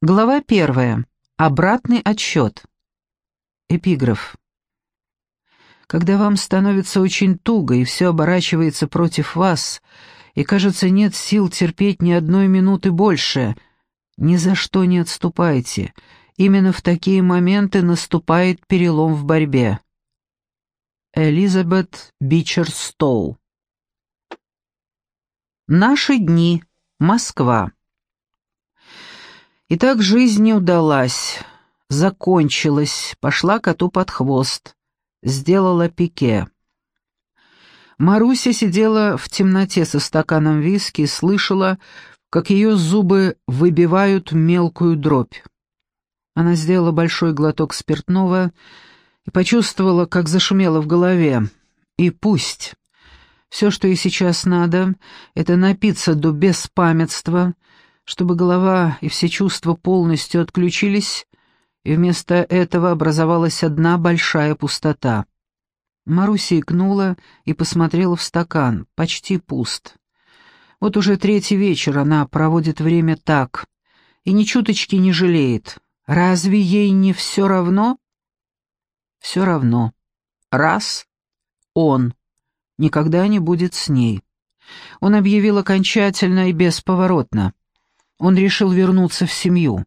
Глава первая. Обратный отсчет. Эпиграф. Когда вам становится очень туго и все оборачивается против вас, и, кажется, нет сил терпеть ни одной минуты больше, ни за что не отступайте. Именно в такие моменты наступает перелом в борьбе. Элизабет Бичерстоу. Наши дни. Москва. Итак, жизнь не удалась, закончилась, пошла коту под хвост, сделала пике. Маруся сидела в темноте со стаканом виски и слышала, как ее зубы выбивают мелкую дробь. Она сделала большой глоток спиртного и почувствовала, как зашумело в голове. И пусть. Все, что ей сейчас надо, это напиться до беспамятства — чтобы голова и все чувства полностью отключились, и вместо этого образовалась одна большая пустота. Маруся икнула и посмотрела в стакан, почти пуст. Вот уже третий вечер она проводит время так, и ни чуточки не жалеет. Разве ей не все равно? Все равно. Раз — он никогда не будет с ней. Он объявил окончательно и бесповоротно. Он решил вернуться в семью.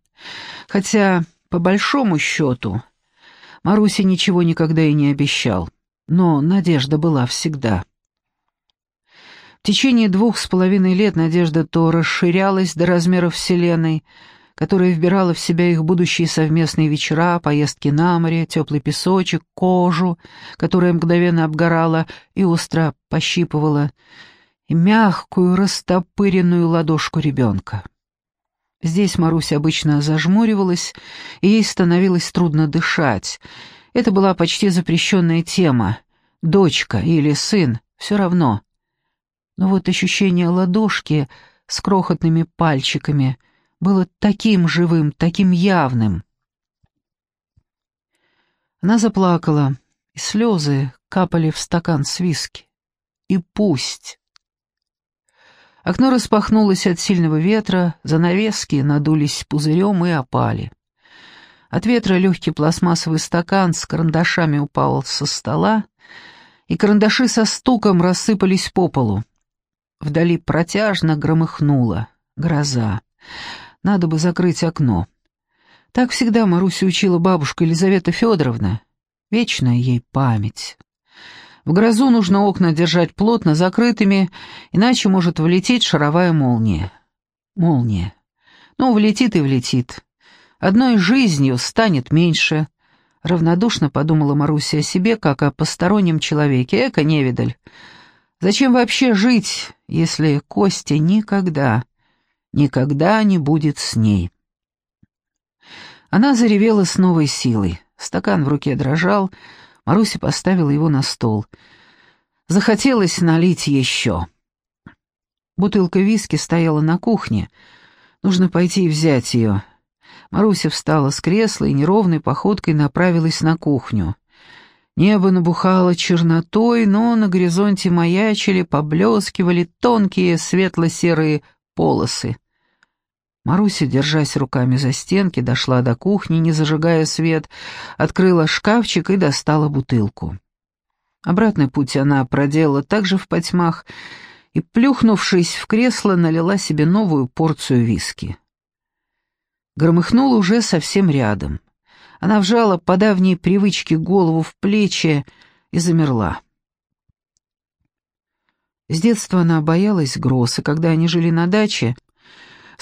Хотя, по большому счету, Марусе ничего никогда и не обещал. Но надежда была всегда. В течение двух с половиной лет надежда то расширялась до размеров Вселенной, которая вбирала в себя их будущие совместные вечера, поездки на море, теплый песочек, кожу, которая мгновенно обгорала и остро пощипывала, и мягкую растопыренную ладошку ребенка. Здесь Маруся обычно зажмуривалась, и ей становилось трудно дышать. Это была почти запрещенная тема. Дочка или сын, все равно. Но вот ощущение ладошки с крохотными пальчиками было таким живым, таким явным. Она заплакала, и слезы капали в стакан с виски. И пусть. Окно распахнулось от сильного ветра, занавески надулись пузырем и опали. От ветра легкий пластмассовый стакан с карандашами упал со стола, и карандаши со стуком рассыпались по полу. Вдали протяжно громыхнуло. Гроза. Надо бы закрыть окно. Так всегда Маруся учила бабушка Елизавета Федоровна. Вечная ей память. В грозу нужно окна держать плотно закрытыми, иначе может влететь шаровая молния. Молния. Ну, влетит и влетит. Одной жизнью станет меньше. Равнодушно подумала Маруся о себе, как о постороннем человеке. Эка, невидаль. Зачем вообще жить, если Костя никогда, никогда не будет с ней? Она заревела с новой силой. Стакан в руке дрожал, Маруся поставила его на стол. Захотелось налить еще. Бутылка виски стояла на кухне. Нужно пойти и взять ее. Маруся встала с кресла и неровной походкой направилась на кухню. Небо набухало чернотой, но на горизонте маячили, поблескивали тонкие светло-серые полосы. Маруся, держась руками за стенки, дошла до кухни, не зажигая свет, открыла шкафчик и достала бутылку. Обратный путь она проделала также в потьмах и, плюхнувшись в кресло, налила себе новую порцию виски. Громыхнула уже совсем рядом. Она вжала по давней привычке голову в плечи и замерла. С детства она боялась гроз, и когда они жили на даче,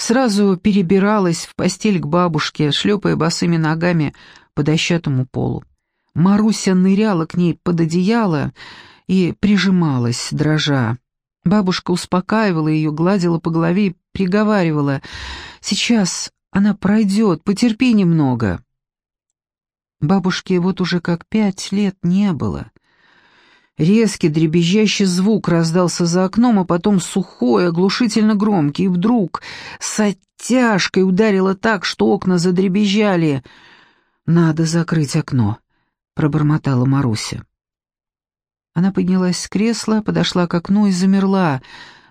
сразу перебиралась в постель к бабушке, шлепая босыми ногами по дощатому полу. Маруся ныряла к ней под одеяло и прижималась, дрожа. Бабушка успокаивала ее, гладила по голове и приговаривала, «Сейчас она пройдет, потерпи немного». Бабушке вот уже как пять лет не было. Резкий дребезжащий звук раздался за окном, а потом сухой, оглушительно громкий, и вдруг с оттяжкой ударило так, что окна задребезжали. «Надо закрыть окно», — пробормотала Маруся. Она поднялась с кресла, подошла к окну и замерла,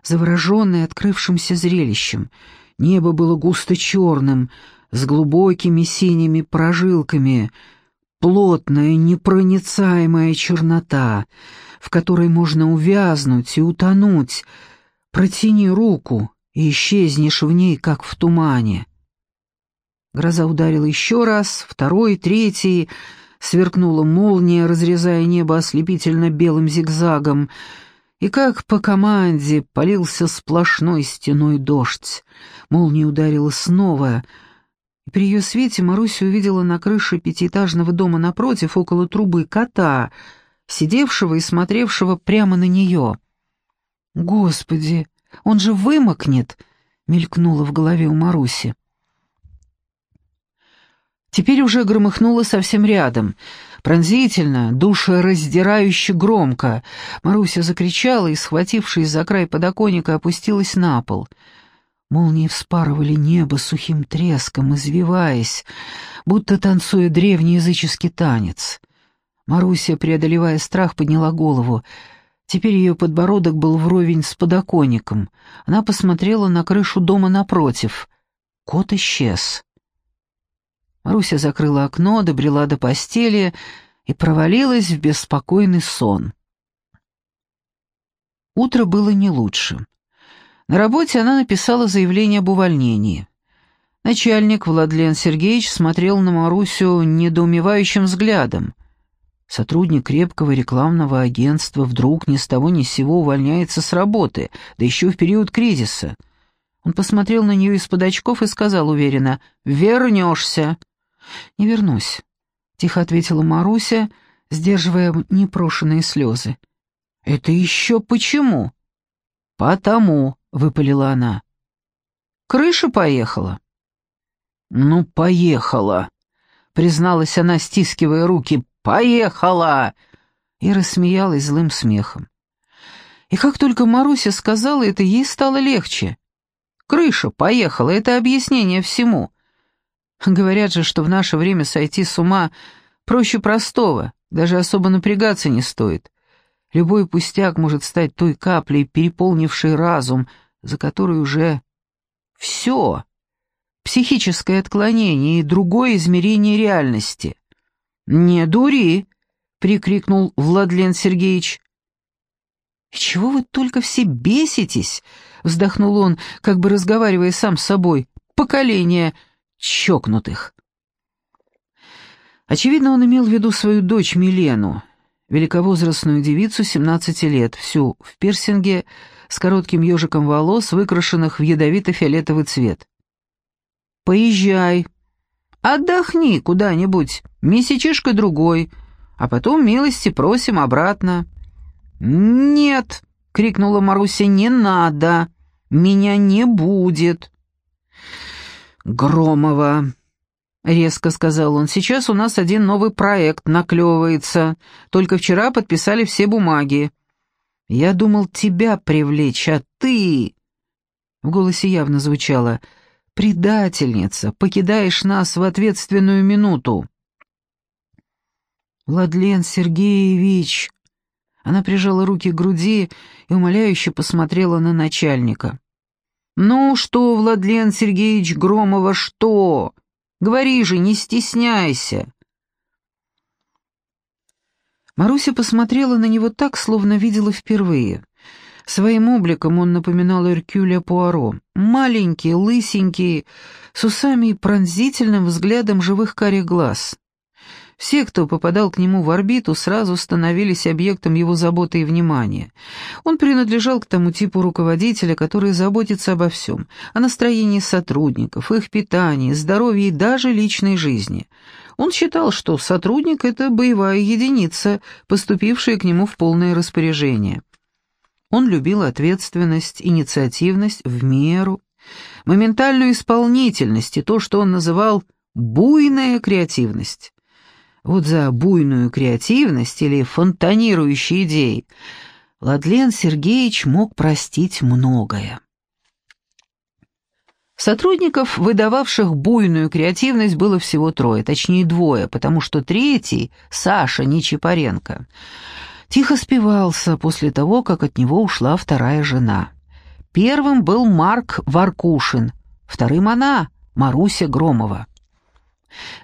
завороженная открывшимся зрелищем. Небо было густо черным, с глубокими синими прожилками, плотная непроницаемая чернота, в которой можно увязнуть и утонуть. Протяни руку и исчезнешь в ней, как в тумане. Гроза ударила еще раз, второй, третий, сверкнула молния, разрезая небо ослепительно белым зигзагом, и как по команде полился сплошной стеной дождь. Молния ударила снова, при ее свете Маруся увидела на крыше пятиэтажного дома напротив, около трубы, кота, сидевшего и смотревшего прямо на нее. «Господи, он же вымокнет!» — мелькнуло в голове у Маруси. Теперь уже громыхнуло совсем рядом. Пронзительно, душераздирающе громко. Маруся закричала и, схватившись за край подоконника, опустилась на пол. Молнии вспарывали небо сухим треском, извиваясь, будто танцуя древний языческий танец. Маруся, преодолевая страх, подняла голову. Теперь ее подбородок был вровень с подоконником. Она посмотрела на крышу дома напротив. Кот исчез. Маруся закрыла окно, добрела до постели и провалилась в беспокойный сон. Утро было не лучше. На работе она написала заявление об увольнении. Начальник Владлен Сергеевич смотрел на Марусю недоумевающим взглядом. Сотрудник крепкого рекламного агентства вдруг ни с того ни с сего увольняется с работы, да еще в период кризиса. Он посмотрел на нее из-под очков и сказал уверенно «Вернешься». «Не вернусь», — тихо ответила Маруся, сдерживая непрошенные слезы. «Это еще почему?» «Потому», — выпалила она. «Крыша поехала». «Ну, поехала», — призналась она, стискивая руки. «Поехала!» И рассмеялась злым смехом. И как только Маруся сказала это, ей стало легче. «Крыша поехала» — это объяснение всему. Говорят же, что в наше время сойти с ума проще простого, даже особо напрягаться не стоит. Любой пустяк может стать той каплей, переполнившей разум, за которой уже все. Психическое отклонение и другое измерение реальности. «Не дури!» — прикрикнул Владлен Сергеевич. «Чего вы только все беситесь?» — вздохнул он, как бы разговаривая сам с собой. «Поколение чокнутых». Очевидно, он имел в виду свою дочь Милену, великовозрастную девицу 17 лет, всю в пирсинге, с коротким ежиком волос, выкрашенных в ядовито-фиолетовый цвет. «Поезжай, отдохни куда-нибудь, месячишка другой, а потом милости просим обратно». «Нет!» — крикнула Маруся, — «не надо! Меня не будет!» «Громова!» — резко сказал он. «Сейчас у нас один новый проект наклевывается. Только вчера подписали все бумаги. Я думал тебя привлечь, а ты...» В голосе явно звучало «Предательница, покидаешь нас в ответственную минуту». «Владлен Сергеевич...» Она прижала руки к груди и умоляюще посмотрела на начальника. «Ну что, Владлен Сергеевич Громова, что? Говори же, не стесняйся!» Маруся посмотрела на него так, словно видела впервые. Своим обликом он напоминал Эркюля Пуаро. Маленький, лысенький, с усами и пронзительным взглядом живых карих глаз. Все, кто попадал к нему в орбиту, сразу становились объектом его заботы и внимания. Он принадлежал к тому типу руководителя, который заботится обо всем, о настроении сотрудников, их питании, здоровье и даже личной жизни. Он считал, что сотрудник — это боевая единица, поступившая к нему в полное распоряжение. Он любил ответственность, инициативность в меру, моментальную исполнительность и то, что он называл «буйная креативность». Вот за буйную креативность или фонтанирующие идеи Владлен Сергеевич мог простить многое. Сотрудников, выдававших буйную креативность, было всего трое, точнее двое, потому что третий, Саша Нечипаренко, тихо спивался после того, как от него ушла вторая жена. Первым был Марк Варкушин, вторым она, Маруся Громова.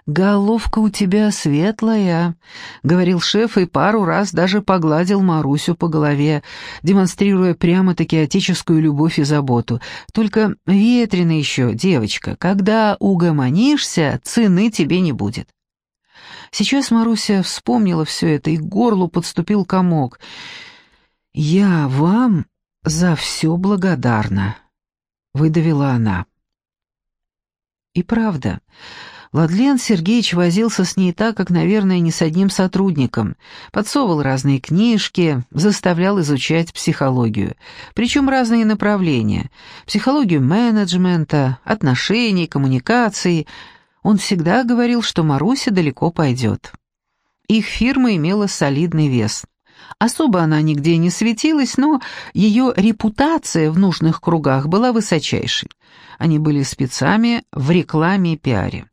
«Головка у тебя светлая», — говорил шеф и пару раз даже погладил Марусю по голове, демонстрируя прямо-таки отеческую любовь и заботу. «Только ветрено еще, девочка, когда угомонишься, цены тебе не будет». Сейчас Маруся вспомнила все это, и к горлу подступил комок. «Я вам за все благодарна», — выдавила она. И правда, Владлен Сергеевич возился с ней так, как, наверное, не с одним сотрудником. Подсовывал разные книжки, заставлял изучать психологию. Причем разные направления. Психологию менеджмента, отношений, коммуникаций. Он всегда говорил, что Маруся далеко пойдет. Их фирма имела солидный вес. Особо она нигде не светилась, но ее репутация в нужных кругах была высочайшей. Они были спецами в рекламе и пиаре.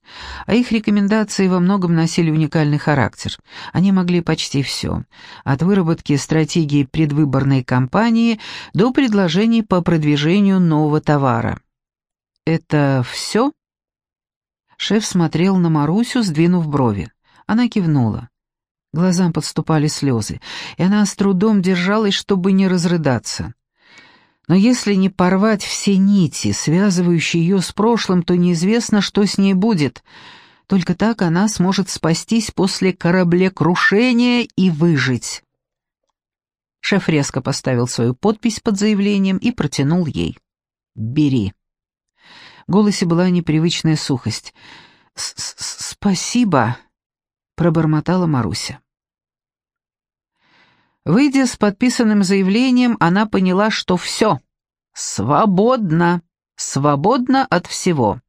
А их рекомендации во многом носили уникальный характер. Они могли почти все. От выработки стратегии предвыборной кампании до предложений по продвижению нового товара. «Это все?» Шеф смотрел на Марусю, сдвинув брови. Она кивнула. Глазам подступали слезы, и она с трудом держалась, чтобы не разрыдаться. Но если не порвать все нити, связывающие ее с прошлым, то неизвестно, что с ней будет. Только так она сможет спастись после кораблекрушения и выжить. Шеф резко поставил свою подпись под заявлением и протянул ей. «Бери». В голосе была непривычная сухость. С -с «Спасибо», — пробормотала Маруся. Выйдя с подписанным заявлением, она поняла, что все. Свободно. Свободно от всего.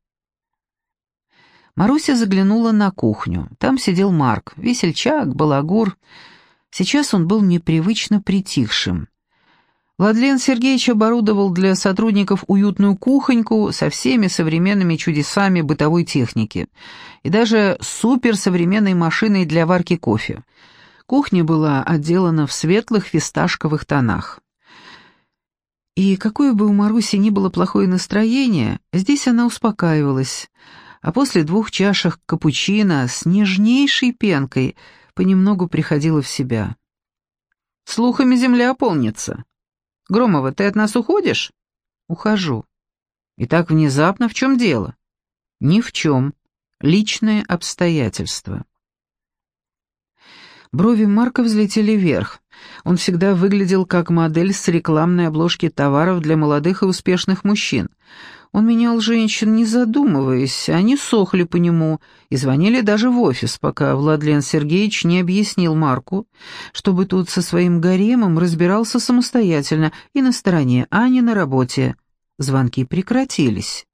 Маруся заглянула на кухню. Там сидел Марк, весельчак, балагур. Сейчас он был непривычно притихшим. Владлен Сергеевич оборудовал для сотрудников уютную кухоньку со всеми современными чудесами бытовой техники и даже суперсовременной машиной для варки кофе. Кухня была отделана в светлых фисташковых тонах. И какое бы у Маруси ни было плохое настроение, здесь она успокаивалась, а после двух чашек капучино с нежнейшей пенкой понемногу приходила в себя. «Слухами земля полнится. Громова, ты от нас уходишь?» «Ухожу». «И так внезапно в чем дело?» «Ни в чем. Личное обстоятельство». Брови Марка взлетели вверх. Он всегда выглядел как модель с рекламной обложки товаров для молодых и успешных мужчин. Он менял женщин, не задумываясь, они сохли по нему и звонили даже в офис, пока Владлен Сергеевич не объяснил Марку, чтобы тот со своим гаремом разбирался самостоятельно и на стороне, а не на работе. Звонки прекратились.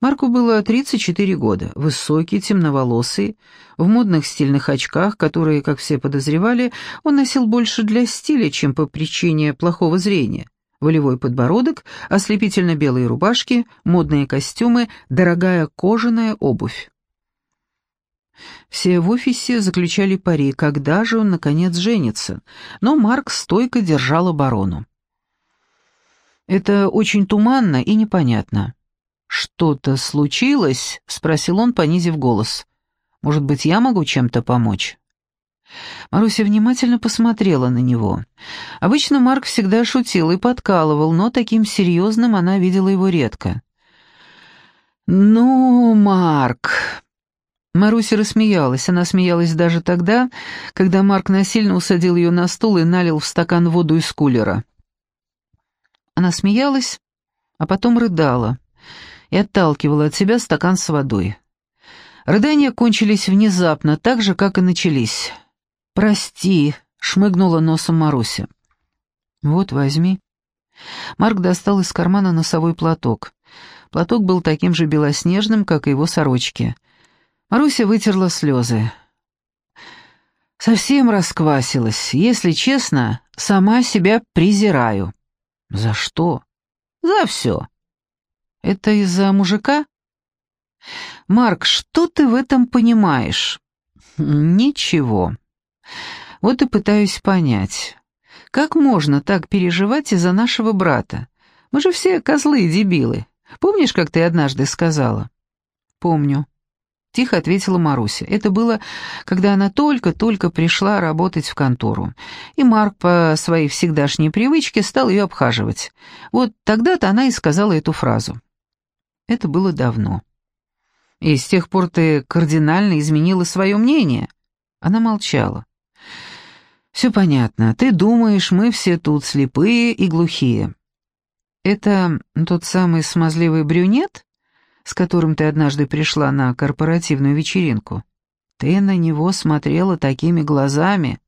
Марку было 34 года, высокий, темноволосый, в модных стильных очках, которые, как все подозревали, он носил больше для стиля, чем по причине плохого зрения. Волевой подбородок, ослепительно-белые рубашки, модные костюмы, дорогая кожаная обувь. Все в офисе заключали пари, когда же он, наконец, женится, но Марк стойко держал оборону. Это очень туманно и непонятно. «Что-то случилось?» — спросил он, понизив голос. «Может быть, я могу чем-то помочь?» Маруся внимательно посмотрела на него. Обычно Марк всегда шутил и подкалывал, но таким серьезным она видела его редко. «Ну, Марк...» Маруся рассмеялась. Она смеялась даже тогда, когда Марк насильно усадил ее на стул и налил в стакан воду из кулера. Она смеялась, а потом рыдала и отталкивала от себя стакан с водой. Рыдания кончились внезапно, так же, как и начались. «Прости», — шмыгнула носом Маруся. «Вот, возьми». Марк достал из кармана носовой платок. Платок был таким же белоснежным, как и его сорочки. Маруся вытерла слезы. Совсем расквасилась. Если честно, сама себя презираю. За что? За все. Это из-за мужика? Марк, что ты в этом понимаешь? Ничего. Вот и пытаюсь понять. Как можно так переживать из-за нашего брата? Мы же все козлы и дебилы. Помнишь, как ты однажды сказала? «Помню», — тихо ответила Маруся. Это было, когда она только-только пришла работать в контору, и Марк по своей всегдашней привычке стал ее обхаживать. Вот тогда-то она и сказала эту фразу. Это было давно. «И с тех пор ты кардинально изменила свое мнение?» Она молчала. «Все понятно. Ты думаешь, мы все тут слепые и глухие». «Это тот самый смазливый брюнет?» с которым ты однажды пришла на корпоративную вечеринку. Ты на него смотрела такими глазами.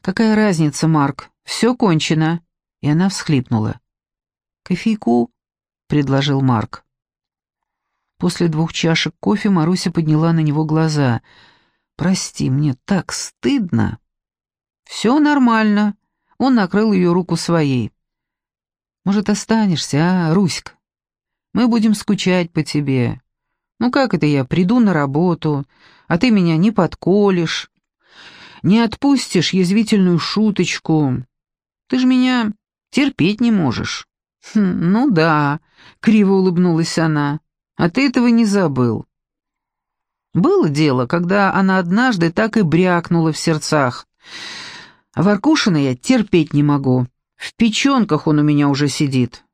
Какая разница, Марк? Все кончено. И она всхлипнула. Кофейку, предложил Марк. После двух чашек кофе Маруся подняла на него глаза. «Прости, мне так стыдно». «Все нормально». Он накрыл ее руку своей. «Может, останешься, а, Руська?» Мы будем скучать по тебе. Ну как это я приду на работу, а ты меня не подколешь, не отпустишь язвительную шуточку. Ты ж меня терпеть не можешь». Хм, «Ну да», — криво улыбнулась она, — «а ты этого не забыл». Было дело, когда она однажды так и брякнула в сердцах. Варкушина я терпеть не могу. В печенках он у меня уже сидит.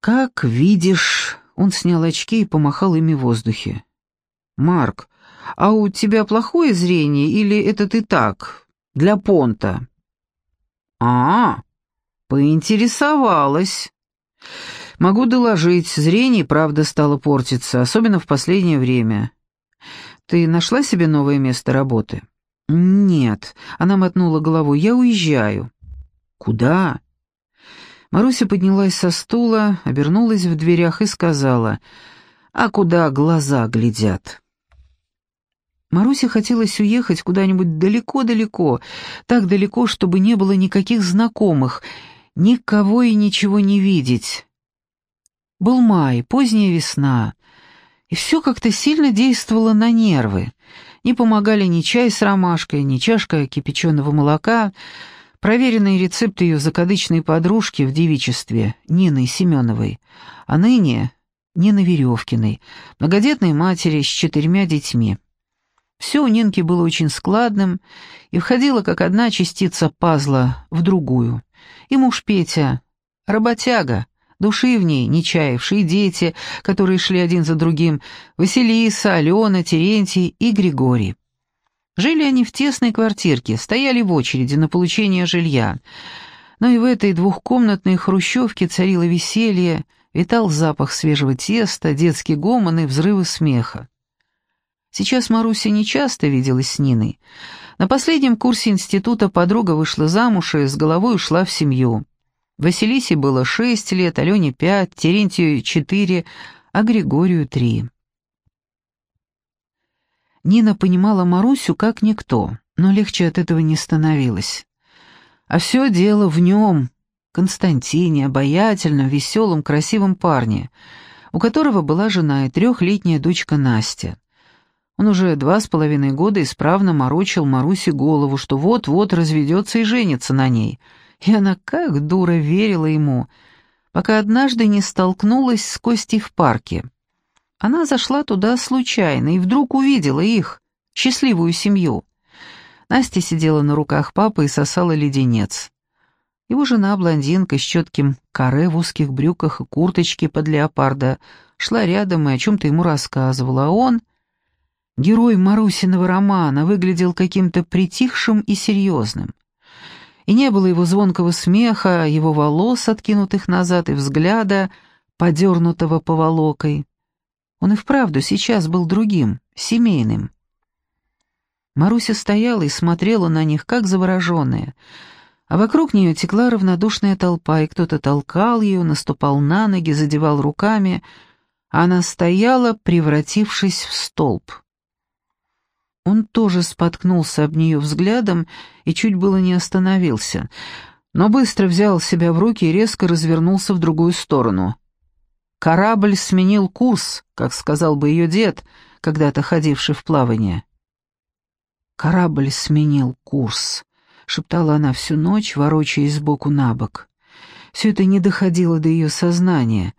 «Как видишь...» — он снял очки и помахал ими в воздухе. «Марк, а у тебя плохое зрение или это ты так, для понта?» «А, поинтересовалась». «Могу доложить, зрение, правда, стало портиться, особенно в последнее время. Ты нашла себе новое место работы?» «Нет», — она мотнула головой, — «я уезжаю». «Куда?» Маруся поднялась со стула, обернулась в дверях и сказала, «А куда глаза глядят?» Марусе хотелось уехать куда-нибудь далеко-далеко, так далеко, чтобы не было никаких знакомых, никого и ничего не видеть. Был май, поздняя весна, и все как-то сильно действовало на нервы. Не помогали ни чай с ромашкой, ни чашка кипяченого молока — Проверенный рецепт ее закадычной подружки в девичестве, Нины Семеновой, а ныне Нины Веревкиной, многодетной матери с четырьмя детьми. Все у Нинки было очень складным и входило как одна частица пазла в другую. И муж Петя, работяга, души в ней, не дети, которые шли один за другим, Василиса, Алена, Терентий и Григорий. Жили они в тесной квартирке, стояли в очереди на получение жилья. Но и в этой двухкомнатной хрущевке царило веселье, витал запах свежего теста, детский гомон и взрывы смеха. Сейчас Маруся нечасто виделась с Ниной. На последнем курсе института подруга вышла замуж и с головой ушла в семью. Василисе было шесть лет, Алене пять, Терентию четыре, а Григорию три. Нина понимала Марусю как никто, но легче от этого не становилось. А все дело в нем, Константине, обаятельном, веселом, красивом парне, у которого была жена и трехлетняя дочка Настя. Он уже два с половиной года исправно морочил Марусе голову, что вот-вот разведется и женится на ней. И она как дура верила ему, пока однажды не столкнулась с Костей в парке. Она зашла туда случайно и вдруг увидела их, счастливую семью. Настя сидела на руках папы и сосала леденец. Его жена, блондинка с четким каре в узких брюках и курточке под леопарда, шла рядом и о чем-то ему рассказывала, а он, герой Марусиного романа, выглядел каким-то притихшим и серьезным. И не было его звонкого смеха, его волос, откинутых назад, и взгляда, подернутого поволокой. Он и вправду сейчас был другим, семейным. Маруся стояла и смотрела на них, как завороженная, а вокруг нее текла равнодушная толпа, и кто-то толкал ее, наступал на ноги, задевал руками, а она стояла, превратившись в столб. Он тоже споткнулся об нее взглядом и чуть было не остановился, но быстро взял себя в руки и резко развернулся в другую сторону — Корабль сменил курс, как сказал бы ее дед, когда-то ходивший в плавание. «Корабль сменил курс», — шептала она всю ночь, ворочаясь сбоку на бок. Все это не доходило до ее сознания,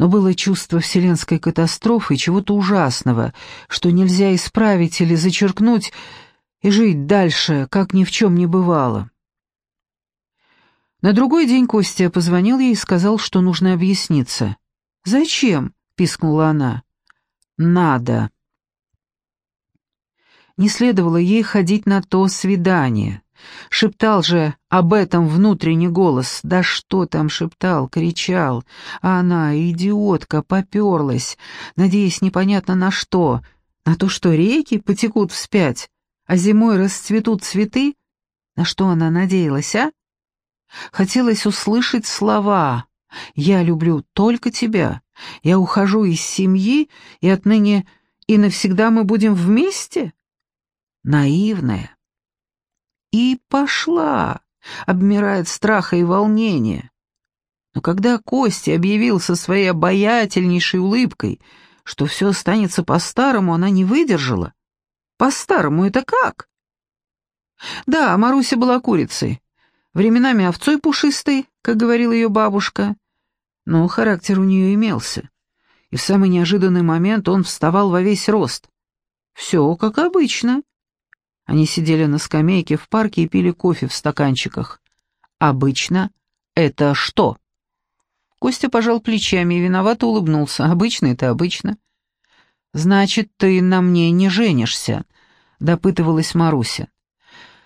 Но было чувство вселенской катастрофы, чего-то ужасного, что нельзя исправить или зачеркнуть и жить дальше, как ни в чем не бывало. На другой день Костя позвонил ей и сказал, что нужно объясниться. «Зачем?» — пискнула она. «Надо». Не следовало ей ходить на то свидание. Шептал же об этом внутренний голос. Да что там шептал, кричал. А она, идиотка, поперлась, надеясь непонятно на что. На то, что реки потекут вспять, а зимой расцветут цветы? На что она надеялась, а? Хотелось услышать слова «Я люблю только тебя», «Я ухожу из семьи, и отныне и навсегда мы будем вместе?» Наивная. И пошла, обмирает страха и волнения. Но когда Костя объявился своей обаятельнейшей улыбкой, что все останется по-старому, она не выдержала. По-старому это как? Да, Маруся была курицей, временами овцой пушистой, как говорила ее бабушка, но характер у нее имелся, и в самый неожиданный момент он вставал во весь рост. Все как обычно. Они сидели на скамейке в парке и пили кофе в стаканчиках. Обычно это что? Костя пожал плечами и виновато улыбнулся. Обычно это обычно. «Значит, ты на мне не женишься», — допытывалась Маруся.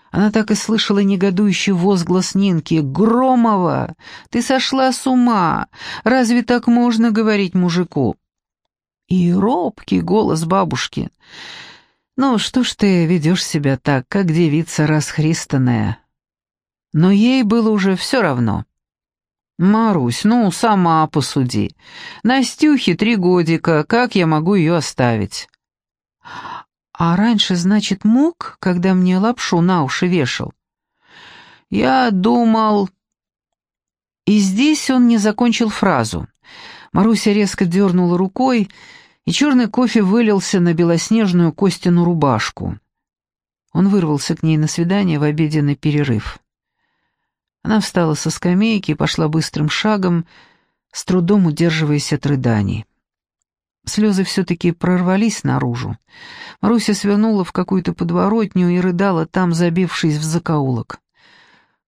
Она так и слышала негодующий возглас Нинки. «Громова! Ты сошла с ума! Разве так можно говорить мужику?» И робкий голос бабушки. «Ну, что ж ты ведешь себя так, как девица расхристанная?» Но ей было уже все равно. «Марусь, ну, сама посуди. Настюхе три годика, как я могу ее оставить?» «А раньше, значит, мог, когда мне лапшу на уши вешал?» «Я думал...» И здесь он не закончил фразу. Маруся резко дернула рукой, и черный кофе вылился на белоснежную Костину рубашку. Он вырвался к ней на свидание в обеденный перерыв. Она встала со скамейки и пошла быстрым шагом, с трудом удерживаясь от рыданий. Слезы все-таки прорвались наружу. Маруся свернула в какую-то подворотню и рыдала там, забившись в закоулок.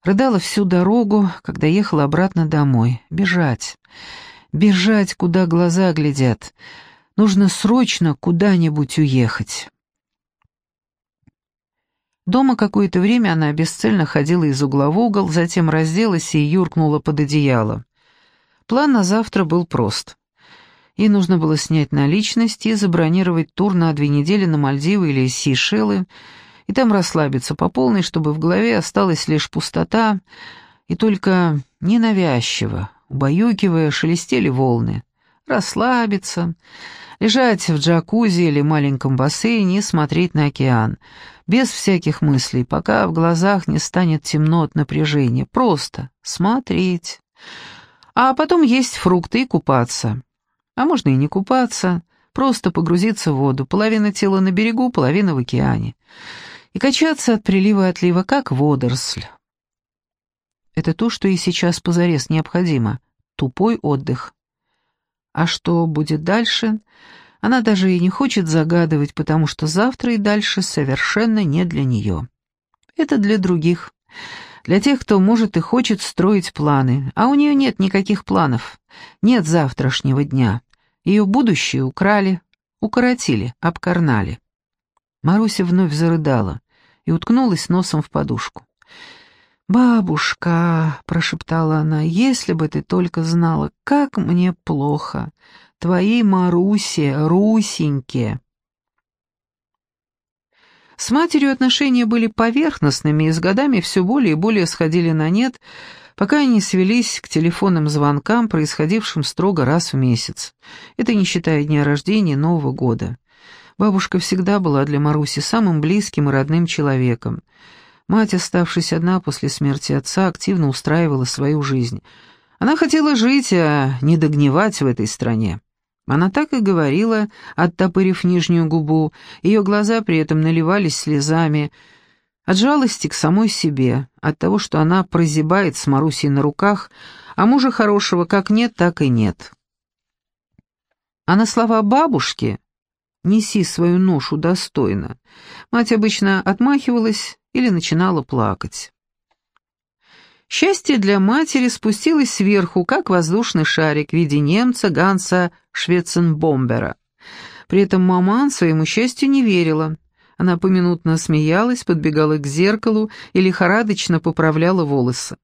Рыдала всю дорогу, когда ехала обратно домой. Бежать. Бежать, куда глаза глядят. Нужно срочно куда-нибудь уехать. Дома какое-то время она бесцельно ходила из угла в угол, затем разделась и юркнула под одеяло. План на завтра был прост. Ей нужно было снять наличность и забронировать тур на две недели на Мальдивы или Сейшелы, и там расслабиться по полной, чтобы в голове осталась лишь пустота, и только ненавязчиво, убаюкивая, шелестели волны. Расслабиться, лежать в джакузи или маленьком бассейне и смотреть на океан, без всяких мыслей, пока в глазах не станет темно от напряжения, просто смотреть. А потом есть фрукты и купаться. А можно и не купаться, просто погрузиться в воду, половина тела на берегу, половина в океане. И качаться от прилива и отлива, как водоросль. Это то, что и сейчас позарез необходимо. Тупой отдых. А что будет дальше, она даже и не хочет загадывать, потому что завтра и дальше совершенно не для нее. Это для других. Для тех, кто может и хочет строить планы, а у нее нет никаких планов, нет завтрашнего дня. Ее будущее украли, укоротили, обкарнали. Маруся вновь зарыдала и уткнулась носом в подушку. «Бабушка», — прошептала она, — «если бы ты только знала, как мне плохо. Твоей Марусе, Русеньке». С матерью отношения были поверхностными и с годами все более и более сходили на нет, пока они свелись к телефонным звонкам, происходившим строго раз в месяц. Это не считая дня рождения Нового года. Бабушка всегда была для Маруси самым близким и родным человеком. Мать, оставшись одна после смерти отца, активно устраивала свою жизнь. Она хотела жить, а не догнивать в этой стране. Она так и говорила, оттопырив нижнюю губу, ее глаза при этом наливались слезами — от жалости к самой себе, от того, что она прозябает с Марусей на руках, а мужа хорошего как нет, так и нет. А на слова бабушки «неси свою ношу достойно» мать обычно отмахивалась или начинала плакать. Счастье для матери спустилось сверху, как воздушный шарик в виде немца Ганса Швеценбомбера. При этом маман своему счастью не верила. Она поминутно смеялась, подбегала к зеркалу и лихорадочно поправляла волосы.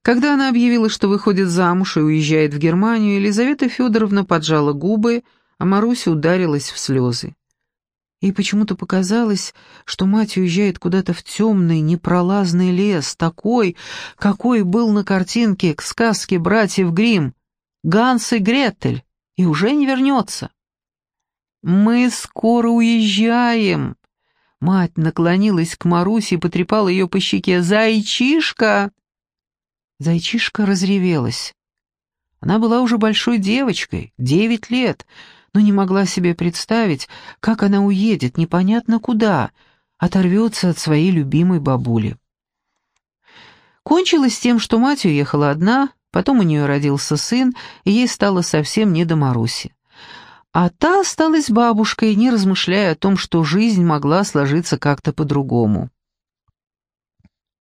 Когда она объявила, что выходит замуж и уезжает в Германию, Елизавета Федоровна поджала губы, а Маруся ударилась в слезы. И почему-то показалось, что мать уезжает куда-то в темный, непролазный лес, такой, какой был на картинке к сказке братьев Гримм, Ганс и Гретель, и уже не вернется. «Мы скоро уезжаем!» Мать наклонилась к Марусе и потрепала ее по щеке. «Зайчишка!» Зайчишка разревелась. Она была уже большой девочкой, девять лет, но не могла себе представить, как она уедет непонятно куда, оторвется от своей любимой бабули. Кончилось тем, что мать уехала одна, потом у нее родился сын, и ей стало совсем не до Маруси. А та осталась бабушкой, не размышляя о том, что жизнь могла сложиться как-то по-другому.